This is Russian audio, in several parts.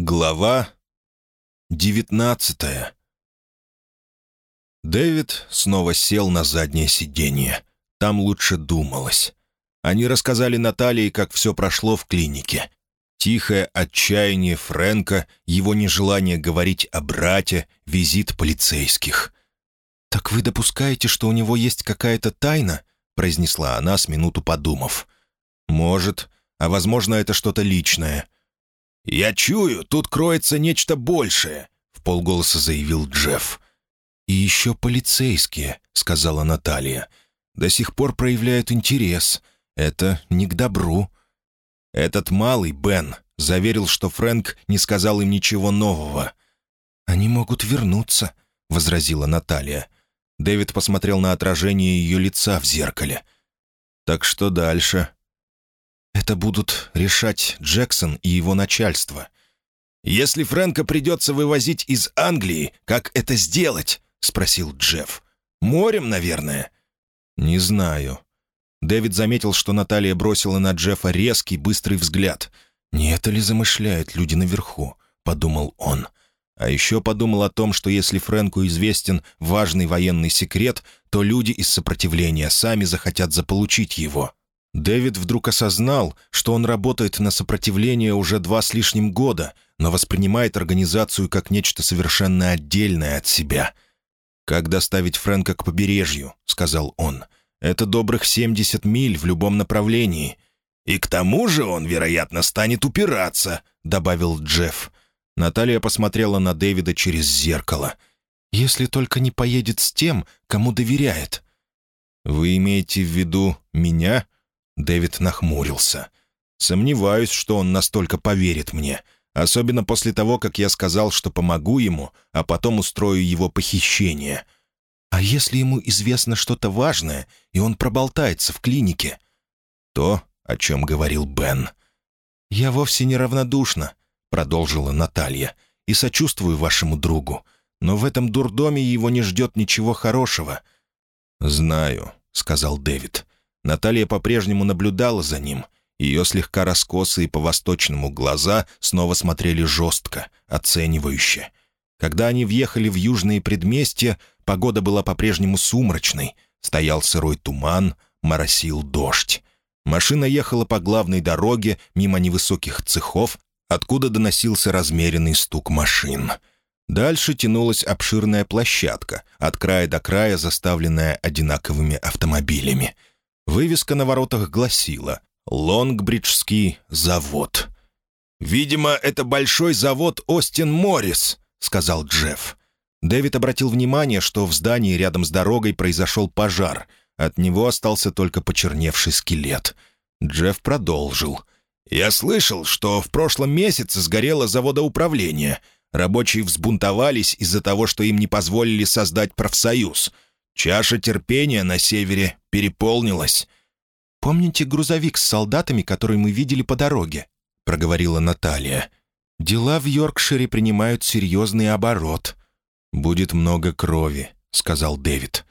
Глава девятнадцатая Дэвид снова сел на заднее сиденье. Там лучше думалось. Они рассказали Наталье, как все прошло в клинике. Тихое отчаяние Фрэнка, его нежелание говорить о брате, визит полицейских. «Так вы допускаете, что у него есть какая-то тайна?» произнесла она с минуту подумав. «Может, а возможно, это что-то личное». «Я чую, тут кроется нечто большее», — в полголоса заявил Джефф. «И еще полицейские», — сказала Наталья. «До сих пор проявляют интерес. Это не к добру». Этот малый, Бен, заверил, что Фрэнк не сказал им ничего нового. «Они могут вернуться», — возразила Наталья. Дэвид посмотрел на отражение ее лица в зеркале. «Так что дальше?» «Это будут решать Джексон и его начальство». «Если Фрэнка придется вывозить из Англии, как это сделать?» — спросил Джефф. «Морем, наверное?» «Не знаю». Дэвид заметил, что Наталья бросила на Джеффа резкий, быстрый взгляд. «Не это ли замышляют люди наверху?» — подумал он. А еще подумал о том, что если Фрэнку известен важный военный секрет, то люди из сопротивления сами захотят заполучить его. Дэвид вдруг осознал, что он работает на сопротивление уже два с лишним года, но воспринимает организацию как нечто совершенно отдельное от себя. «Как доставить Фрэнка к побережью?» — сказал он. «Это добрых 70 миль в любом направлении». «И к тому же он, вероятно, станет упираться», — добавил Джефф. Наталья посмотрела на Дэвида через зеркало. «Если только не поедет с тем, кому доверяет». «Вы имеете в виду меня?» Дэвид нахмурился. «Сомневаюсь, что он настолько поверит мне, особенно после того, как я сказал, что помогу ему, а потом устрою его похищение. А если ему известно что-то важное, и он проболтается в клинике?» «То, о чем говорил Бен». «Я вовсе не равнодушна», — продолжила Наталья, — «и сочувствую вашему другу, но в этом дурдоме его не ждет ничего хорошего». «Знаю», — сказал Дэвид. Наталья по-прежнему наблюдала за ним. Ее слегка раскосые по-восточному глаза снова смотрели жестко, оценивающе. Когда они въехали в южные предместья, погода была по-прежнему сумрачной. Стоял сырой туман, моросил дождь. Машина ехала по главной дороге мимо невысоких цехов, откуда доносился размеренный стук машин. Дальше тянулась обширная площадка, от края до края заставленная одинаковыми автомобилями — Вывеска на воротах гласила «Лонгбриджский завод». «Видимо, это большой завод Остин Моррис», — сказал Джефф. Дэвид обратил внимание, что в здании рядом с дорогой произошел пожар. От него остался только почерневший скелет. Джефф продолжил. «Я слышал, что в прошлом месяце сгорело заводоуправление. Рабочие взбунтовались из-за того, что им не позволили создать профсоюз. Чаша терпения на севере переполнилась. «Помните грузовик с солдатами, который мы видели по дороге?» — проговорила Наталья. «Дела в Йоркшире принимают серьезный оборот. Будет много крови», — сказал Дэвид.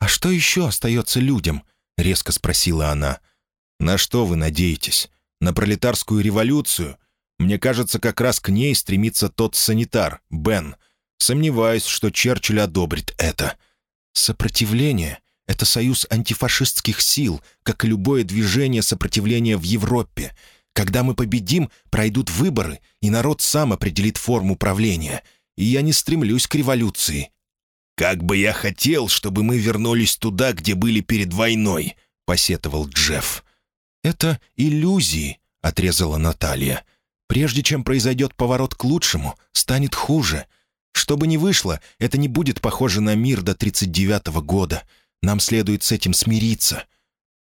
«А что еще остается людям?» — резко спросила она. «На что вы надеетесь? На пролетарскую революцию? Мне кажется, как раз к ней стремится тот санитар, Бен. Сомневаюсь, что Черчилль одобрит это». Сопротивление — это союз антифашистских сил, как и любое движение сопротивления в Европе. Когда мы победим, пройдут выборы, и народ сам определит форму правления. И я не стремлюсь к революции. «Как бы я хотел, чтобы мы вернулись туда, где были перед войной», — посетовал Джефф. «Это иллюзии», — отрезала Наталья. «Прежде чем произойдет поворот к лучшему, станет хуже». Что бы ни вышло, это не будет похоже на мир до 39-го года. Нам следует с этим смириться».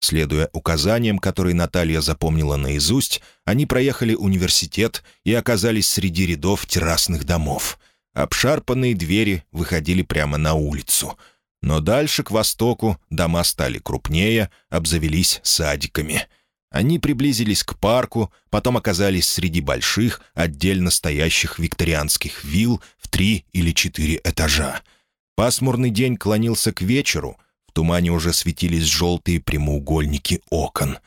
Следуя указаниям, которые Наталья запомнила наизусть, они проехали университет и оказались среди рядов террасных домов. Обшарпанные двери выходили прямо на улицу. Но дальше, к востоку, дома стали крупнее, обзавелись садиками — они приблизились к парку, потом оказались среди больших, отдельно стоящих викторианских вилл в три или четыре этажа. Пасмурный день клонился к вечеру, в тумане уже светились желтые прямоугольники окон.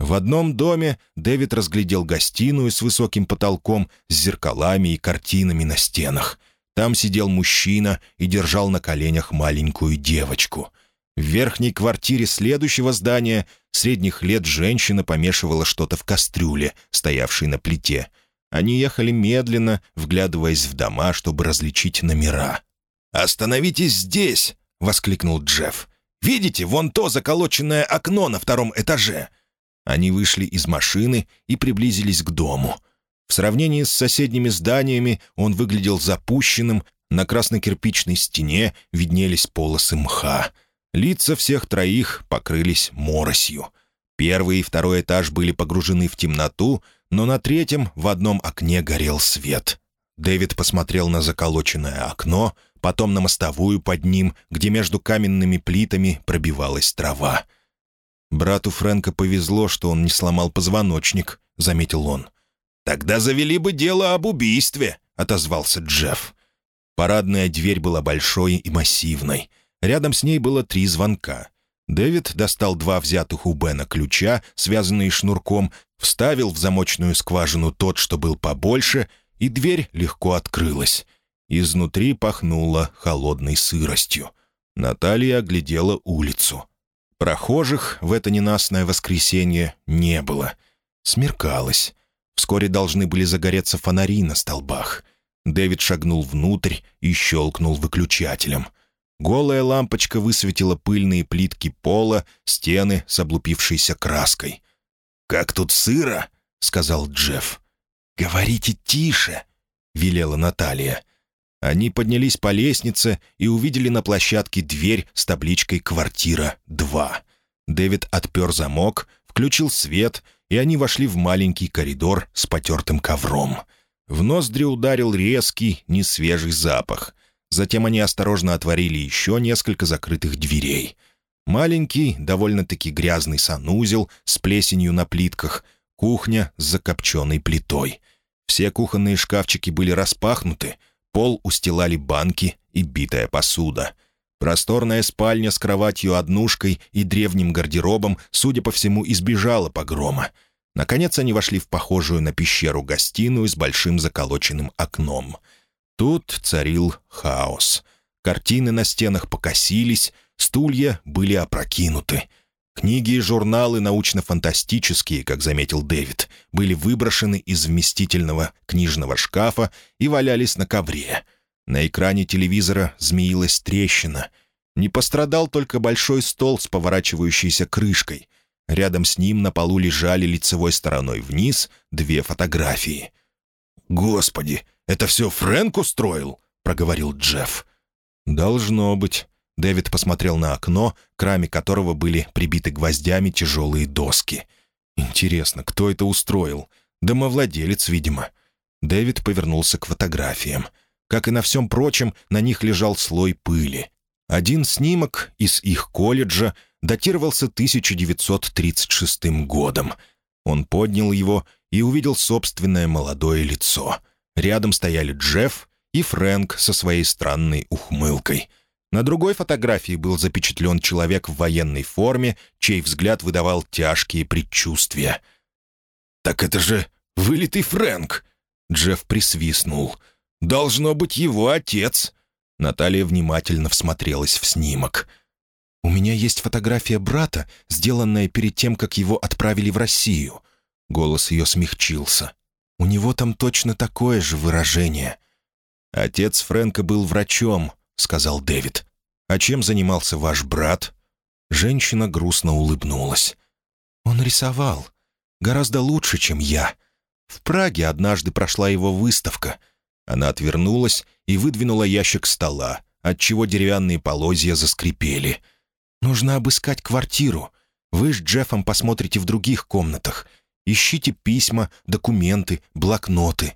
В одном доме Дэвид разглядел гостиную с высоким потолком, с зеркалами и картинами на стенах. Там сидел мужчина и держал на коленях маленькую девочку. В верхней квартире следующего здания средних лет женщина помешивала что-то в кастрюле, стоявшей на плите. Они ехали медленно, вглядываясь в дома, чтобы различить номера. «Остановитесь здесь!» — воскликнул Джефф. «Видите, вон то заколоченное окно на втором этаже!» Они вышли из машины и приблизились к дому. В сравнении с соседними зданиями он выглядел запущенным, на краснокирпичной стене виднелись полосы мха. Лица всех троих покрылись моросью. Первый и второй этаж были погружены в темноту, но на третьем в одном окне горел свет. Дэвид посмотрел на заколоченное окно, потом на мостовую под ним, где между каменными плитами пробивалась трава. «Брату Фрэнка повезло, что он не сломал позвоночник», — заметил он. «Тогда завели бы дело об убийстве», — отозвался Джефф. Парадная дверь была большой и массивной — Рядом с ней было три звонка. Дэвид достал два взятых у Бена ключа, связанные шнурком, вставил в замочную скважину тот, что был побольше, и дверь легко открылась. Изнутри пахнуло холодной сыростью. Наталья оглядела улицу. Прохожих в это ненастное воскресенье не было. Смеркалось. Вскоре должны были загореться фонари на столбах. Дэвид шагнул внутрь и щелкнул выключателем — Голая лампочка высветила пыльные плитки пола, стены с облупившейся краской. «Как тут сыро!» — сказал Джефф. «Говорите тише!» — велела Наталья. Они поднялись по лестнице и увидели на площадке дверь с табличкой «Квартира 2». Дэвид отпер замок, включил свет, и они вошли в маленький коридор с потертым ковром. В ноздри ударил резкий, несвежий запах. Затем они осторожно отворили еще несколько закрытых дверей. Маленький, довольно-таки грязный санузел с плесенью на плитках, кухня с закопченной плитой. Все кухонные шкафчики были распахнуты, пол устилали банки и битая посуда. Просторная спальня с кроватью-однушкой и древним гардеробом, судя по всему, избежала погрома. Наконец они вошли в похожую на пещеру гостиную с большим заколоченным окном — Тут царил хаос. Картины на стенах покосились, стулья были опрокинуты. Книги и журналы научно-фантастические, как заметил Дэвид, были выброшены из вместительного книжного шкафа и валялись на ковре. На экране телевизора змеилась трещина. Не пострадал только большой стол с поворачивающейся крышкой. Рядом с ним на полу лежали лицевой стороной вниз две фотографии. «Господи, это все Фрэнк устроил?» — проговорил Джефф. «Должно быть». Дэвид посмотрел на окно, к раме которого были прибиты гвоздями тяжелые доски. «Интересно, кто это устроил? Домовладелец, видимо». Дэвид повернулся к фотографиям. Как и на всем прочем, на них лежал слой пыли. Один снимок из их колледжа датировался 1936 годом. Он поднял его и увидел собственное молодое лицо — Рядом стояли Джефф и Фрэнк со своей странной ухмылкой. На другой фотографии был запечатлен человек в военной форме, чей взгляд выдавал тяжкие предчувствия. «Так это же вылитый Фрэнк!» Джефф присвистнул. «Должно быть его отец!» Наталья внимательно всмотрелась в снимок. «У меня есть фотография брата, сделанная перед тем, как его отправили в Россию». Голос ее смягчился. У него там точно такое же выражение. «Отец Фрэнка был врачом», — сказал Дэвид. «А чем занимался ваш брат?» Женщина грустно улыбнулась. «Он рисовал. Гораздо лучше, чем я. В Праге однажды прошла его выставка. Она отвернулась и выдвинула ящик стола, отчего деревянные полозья заскрипели. «Нужно обыскать квартиру. Вы с Джеффом посмотрите в других комнатах. Ищите письма, документы, блокноты».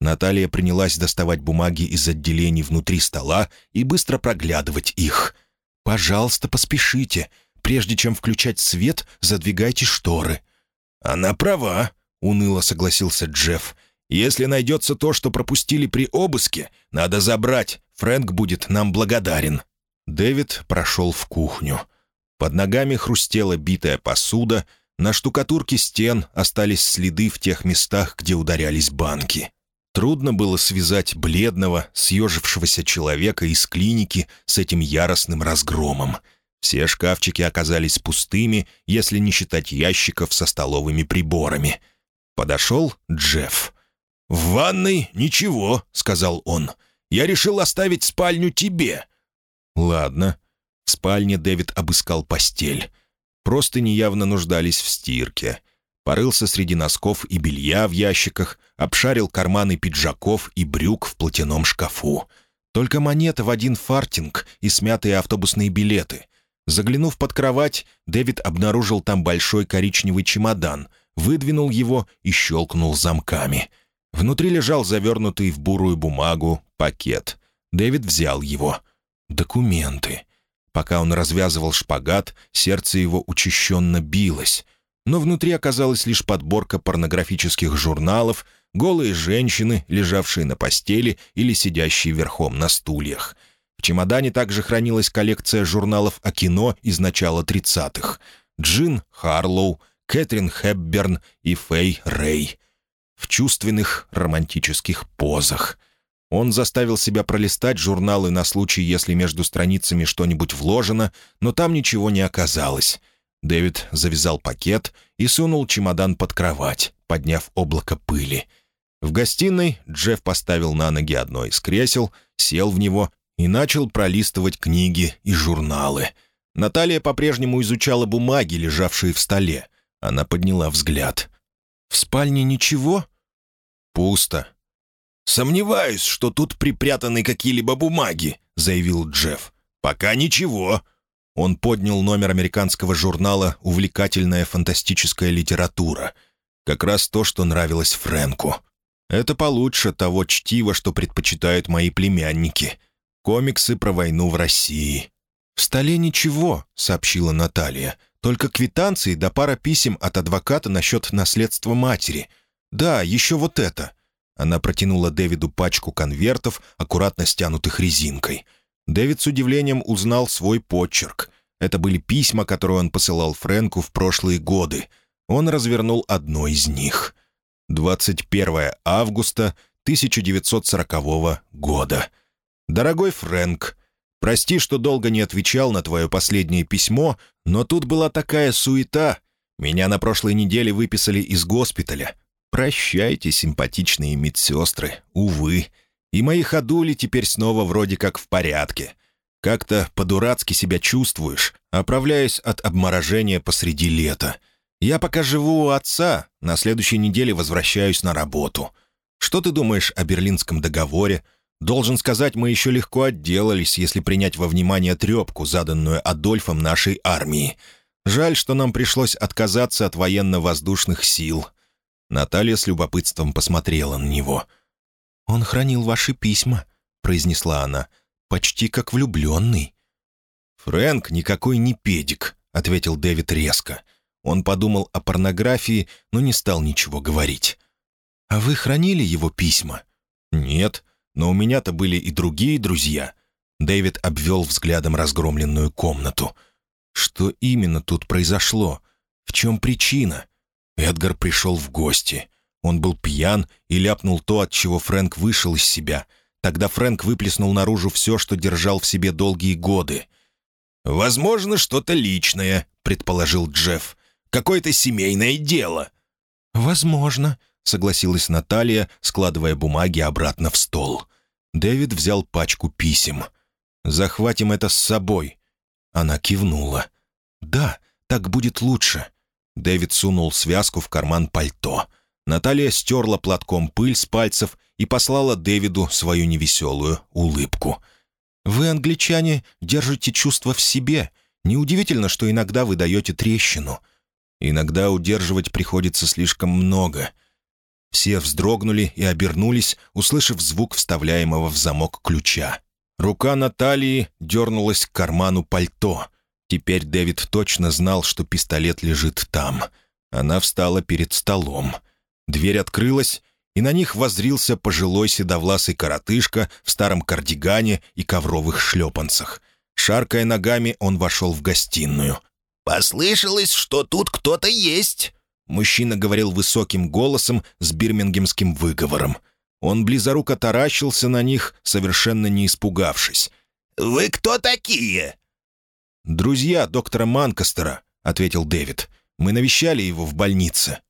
Наталья принялась доставать бумаги из отделений внутри стола и быстро проглядывать их. «Пожалуйста, поспешите. Прежде чем включать свет, задвигайте шторы». «Она права», — уныло согласился Джефф. «Если найдется то, что пропустили при обыске, надо забрать. Фрэнк будет нам благодарен». Дэвид прошел в кухню. Под ногами хрустела битая посуда, На штукатурке стен остались следы в тех местах, где ударялись банки. Трудно было связать бледного, съежившегося человека из клиники с этим яростным разгромом. Все шкафчики оказались пустыми, если не считать ящиков со столовыми приборами. Подошел Джефф. «В ванной ничего», — сказал он. «Я решил оставить спальню тебе». «Ладно». В спальне Дэвид обыскал постель. Просто неявно нуждались в стирке. Порылся среди носков и белья в ящиках, обшарил карманы пиджаков и брюк в платяном шкафу. Только монета в один фартинг и смятые автобусные билеты. Заглянув под кровать, Дэвид обнаружил там большой коричневый чемодан, выдвинул его и щелкнул замками. Внутри лежал завернутый в бурую бумагу пакет. Дэвид взял его. Документы. Пока он развязывал шпагат, сердце его учащенно билось. Но внутри оказалась лишь подборка порнографических журналов, голые женщины, лежавшие на постели или сидящие верхом на стульях. В чемодане также хранилась коллекция журналов о кино из начала 30-х. Джин Харлоу, Кэтрин Хепберн и Фэй Рэй. В чувственных романтических позах. Он заставил себя пролистать журналы на случай, если между страницами что-нибудь вложено, но там ничего не оказалось. Дэвид завязал пакет и сунул чемодан под кровать, подняв облако пыли. В гостиной Джефф поставил на ноги одно из кресел, сел в него и начал пролистывать книги и журналы. Наталья по-прежнему изучала бумаги, лежавшие в столе. Она подняла взгляд. «В спальне ничего?» «Пусто», «Сомневаюсь, что тут припрятаны какие-либо бумаги», — заявил Джефф. «Пока ничего». Он поднял номер американского журнала «Увлекательная фантастическая литература». Как раз то, что нравилось Фрэнку. Это получше того чтива, что предпочитают мои племянники. Комиксы про войну в России. «В столе ничего», — сообщила Наталья. «Только квитанции да пара писем от адвоката насчет наследства матери. Да, еще вот это». Она протянула Дэвиду пачку конвертов, аккуратно стянутых резинкой. Дэвид с удивлением узнал свой почерк. Это были письма, которые он посылал Фрэнку в прошлые годы. Он развернул одно из них. 21 августа 1940 года. «Дорогой Фрэнк, прости, что долго не отвечал на твое последнее письмо, но тут была такая суета. Меня на прошлой неделе выписали из госпиталя. Прощайте, симпатичные медсестры, увы. И мои ходули теперь снова вроде как в порядке. Как-то по-дурацки себя чувствуешь, оправляясь от обморожения посреди лета. Я пока живу у отца, на следующей неделе возвращаюсь на работу. Что ты думаешь о Берлинском договоре? Должен сказать, мы еще легко отделались, если принять во внимание трепку, заданную Адольфом нашей армии. Жаль, что нам пришлось отказаться от военно-воздушных сил. Наталья с любопытством посмотрела на него. «Он хранил ваши письма», — произнесла она, — «почти как влюбленный». «Фрэнк никакой не педик», — ответил Дэвид резко. Он подумал о порнографии, но не стал ничего говорить. «А вы хранили его письма?» «Нет, но у меня-то были и другие друзья». Дэвид обвел взглядом разгромленную комнату. «Что именно тут произошло? В чем причина?» Эдгар пришел в гости. Он был пьян и ляпнул то, от чего Фрэнк вышел из себя. Тогда Фрэнк выплеснул наружу все, что держал в себе долгие годы. «Возможно, что-то личное», — предположил Джефф. «Какое-то семейное дело». «Возможно», — согласилась Наталья, складывая бумаги обратно в стол. Дэвид взял пачку писем. «Захватим это с собой». Она кивнула. «Да, так будет лучше. Дэвид сунул связку в карман пальто. Наталья стерла платком пыль с пальцев и послала Дэвиду свою невеселую улыбку. «Вы, англичане, держите чувства в себе. Неудивительно, что иногда вы даете трещину. Иногда удерживать приходится слишком много». Все вздрогнули и обернулись, услышав звук вставляемого в замок ключа. Рука Натальи дернулась к карману пальто — Теперь Дэвид точно знал, что пистолет лежит там. Она встала перед столом. Дверь открылась, и на них возрился пожилой седовласый коротышка в старом кардигане и ковровых шлепанцах. Шаркая ногами, он вошел в гостиную. «Послышалось, что тут кто-то есть». Мужчина говорил высоким голосом с бирмингемским выговором. Он близоруко таращился на них, совершенно не испугавшись. «Вы кто такие?» «Друзья доктора Манкастера», — ответил Дэвид. «Мы навещали его в больнице».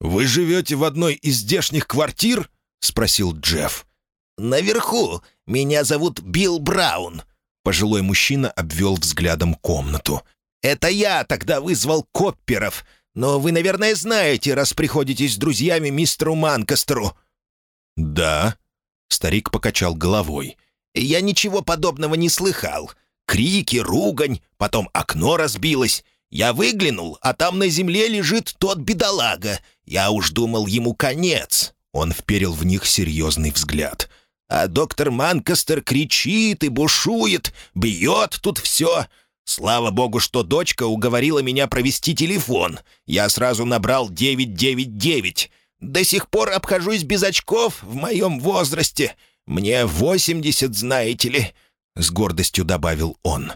«Вы живете в одной из здешних квартир?» — спросил Джефф. «Наверху. Меня зовут Билл Браун». Пожилой мужчина обвел взглядом комнату. «Это я тогда вызвал Копперов. Но вы, наверное, знаете, раз приходитесь с друзьями мистеру Манкастеру». «Да». Старик покачал головой. «Я ничего подобного не слыхал. Крики, ругань, потом окно разбилось. Я выглянул, а там на земле лежит тот бедолага. Я уж думал, ему конец». Он вперил в них серьезный взгляд. «А доктор Манкастер кричит и бушует, бьет тут все. Слава богу, что дочка уговорила меня провести телефон. Я сразу набрал 999. До сих пор обхожусь без очков в моем возрасте. Мне 80, знаете ли», — с гордостью добавил он.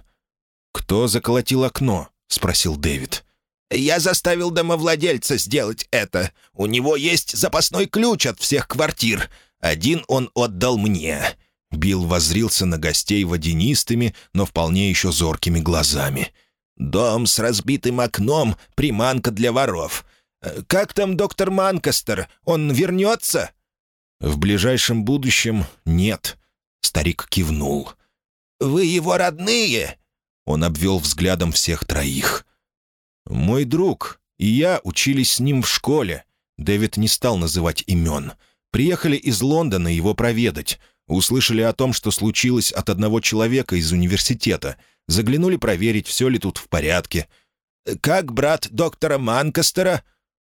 «Кто заколотил окно?» — спросил Дэвид. «Я заставил домовладельца сделать это. У него есть запасной ключ от всех квартир. Один он отдал мне. Билл воззрился на гостей водянистыми, но вполне еще зоркими глазами. «Дом с разбитым окном — приманка для воров. Как там доктор Манкастер? Он вернется?» «В ближайшем будущем нет», — старик кивнул. «Вы его родные?» Он обвел взглядом всех троих. «Мой друг и я учились с ним в школе». Дэвид не стал называть имен. «Приехали из Лондона его проведать. Услышали о том, что случилось от одного человека из университета. Заглянули проверить, все ли тут в порядке. «Как брат доктора Манкастера?»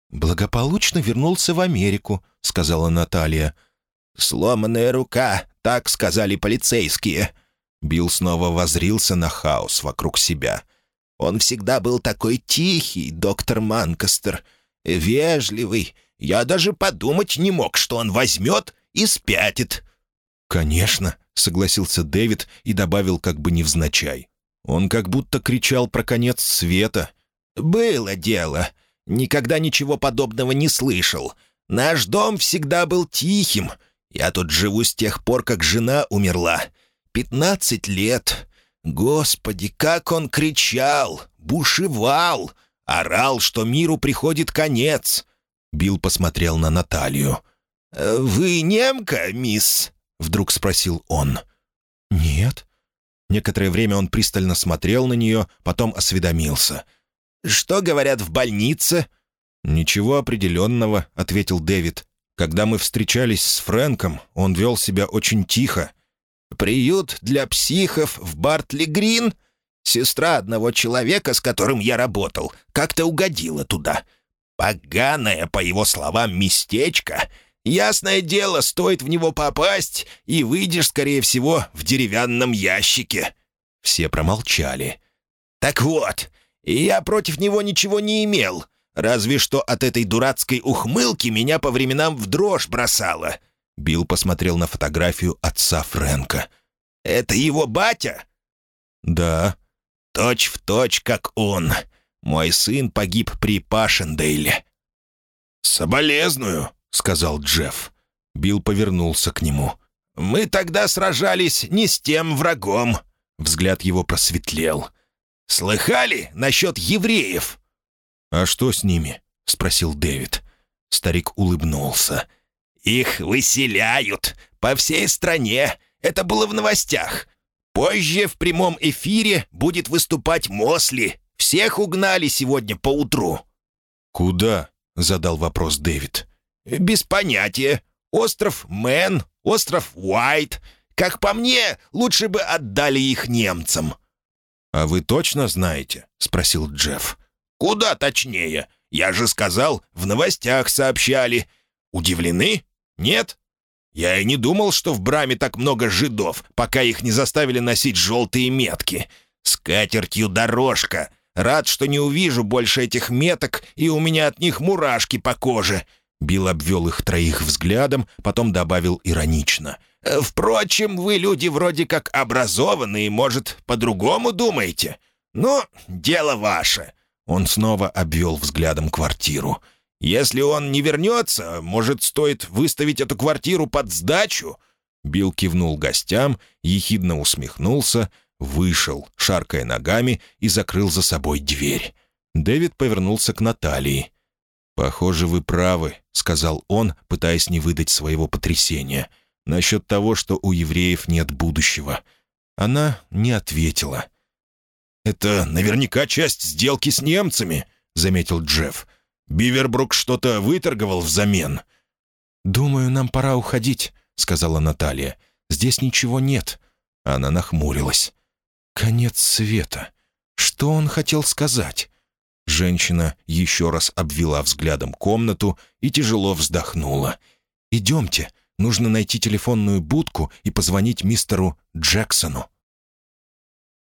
«Благополучно вернулся в Америку», — сказала Наталья. «Сломанная рука», — так сказали полицейские. Билл снова возрился на хаос вокруг себя. «Он всегда был такой тихий, доктор Манкастер, вежливый. Я даже подумать не мог, что он возьмет и спятит. «Конечно», — согласился Дэвид и добавил как бы невзначай. Он как будто кричал про конец света. «Было дело. Никогда ничего подобного не слышал. Наш дом всегда был тихим. Я тут живу с тех пор, как жена умерла. Пятнадцать лет. Господи, как он кричал, бушевал, орал, что миру приходит конец». Билл посмотрел на Наталью. «Вы немка, мисс?» Вдруг спросил он. «Нет». Некоторое время он пристально смотрел на нее, потом осведомился. «Что говорят в больнице?» «Ничего определенного», — ответил Дэвид. «Когда мы встречались с Фрэнком, он вел себя очень тихо». «Приют для психов в Бартли-Грин?» Сестра одного человека, с которым я работал, как-то угодила туда. Поганое, по его словам, местечко. Ясное дело, стоит в него попасть, и выйдешь, скорее всего, в деревянном ящике». Все промолчали. «Так вот, я против него ничего не имел, разве что от этой дурацкой ухмылки меня по временам в дрожь бросало». Билл посмотрел на фотографию отца Фрэнка. «Это его батя?» «Да». «Точь в точь, как он. Мой сын погиб при Пашендейле». «Соболезную», — сказал Джефф. Билл повернулся к нему. «Мы тогда сражались не с тем врагом». Взгляд его просветлел. «Слыхали насчет евреев?» «А что с ними?» — спросил Дэвид. Старик улыбнулся. «Их выселяют по всей стране. Это было в новостях. Позже в прямом эфире будет выступать Мосли. Всех угнали сегодня поутру». «Куда?» — задал вопрос Дэвид. «Без понятия. Остров Мэн, остров Уайт. Как по мне, лучше бы отдали их немцам». «А вы точно знаете?» — спросил Джефф. «Куда точнее? Я же сказал, в новостях сообщали. Удивлены? Нет? Я и не думал, что в Браме так много жидов, пока их не заставили носить желтые метки. С катертью дорожка. Рад, что не увижу больше этих меток, и у меня от них мурашки по коже. Билл обвел их троих взглядом, потом добавил иронично. «Э, «Впрочем, вы люди вроде как образованные, может, по-другому думаете? Но дело ваше. Он снова обвел взглядом квартиру. «Если он не вернется, может, стоит выставить эту квартиру под сдачу?» Билл кивнул гостям, ехидно усмехнулся, вышел, шаркая ногами, и закрыл за собой дверь. Дэвид повернулся к Натальи. «Похоже, вы правы», — сказал он, пытаясь не выдать своего потрясения. «Насчет того, что у евреев нет будущего». Она не ответила. «Это наверняка часть сделки с немцами», — заметил Джефф. «Бивербрук что-то выторговал взамен». «Думаю, нам пора уходить», — сказала Наталья. «Здесь ничего нет». Она нахмурилась. «Конец света. Что он хотел сказать?» Женщина еще раз обвела взглядом комнату и тяжело вздохнула. «Идемте, нужно найти телефонную будку и позвонить мистеру Джексону».